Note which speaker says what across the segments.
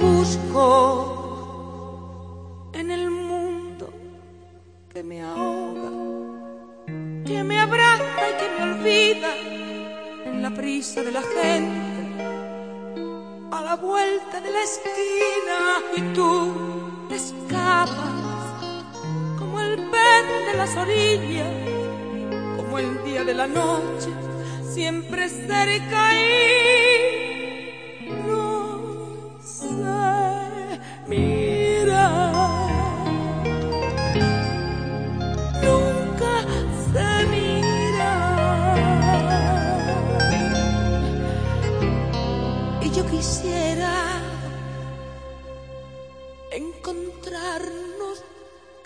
Speaker 1: busco en el mundo que me ahoga, que me abraza y que me olvida en la prisa de la gente, a la vuelta de la esquina y tú escapas como el pez de las orillas, como el día de la noche, siempre cerca y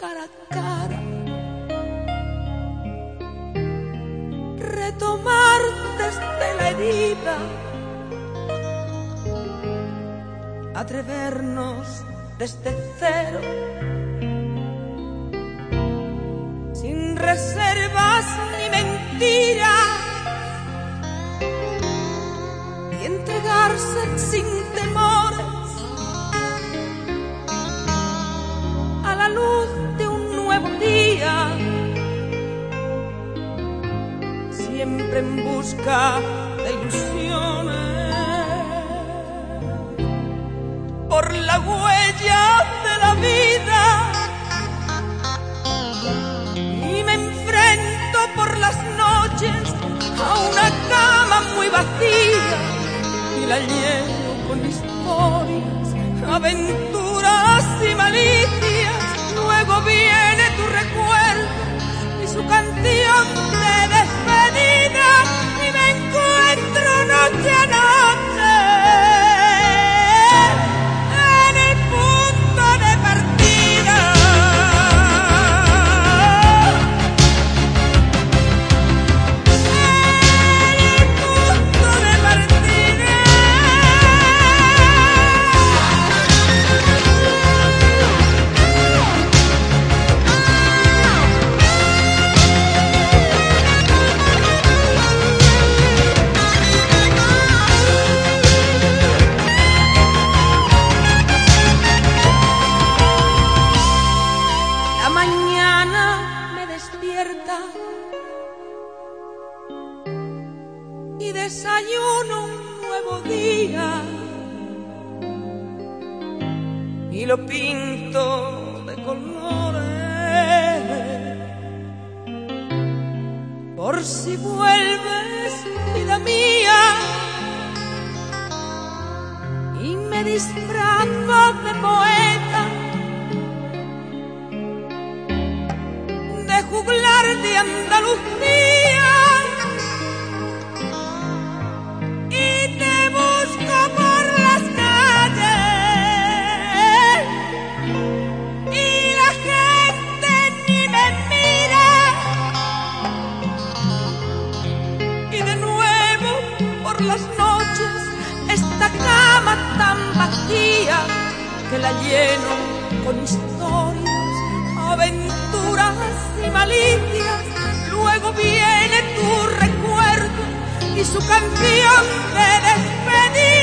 Speaker 1: cara a cara, retomar desde la herida, atrevernos desde cero. sin reservas ni mentiras luz de un nuevo día, siempre en busca de ilusiones por la huella de la vida. y me enfrento por las noches a una cama muy vacía y la lleno con historias, aventuras y malicias. Y desayuno un nuevo día. Y lo pinto de colores. Por si vuelves vida mía. Y me disfrazo de poeta Andalucía. Y te busco por las calles. Y la gente ni me mira. Y de nuevo por las noches esta cama tan vacía que la lleno con historias, aventuras y malicias viene tu recuerdo y su canción de despedida.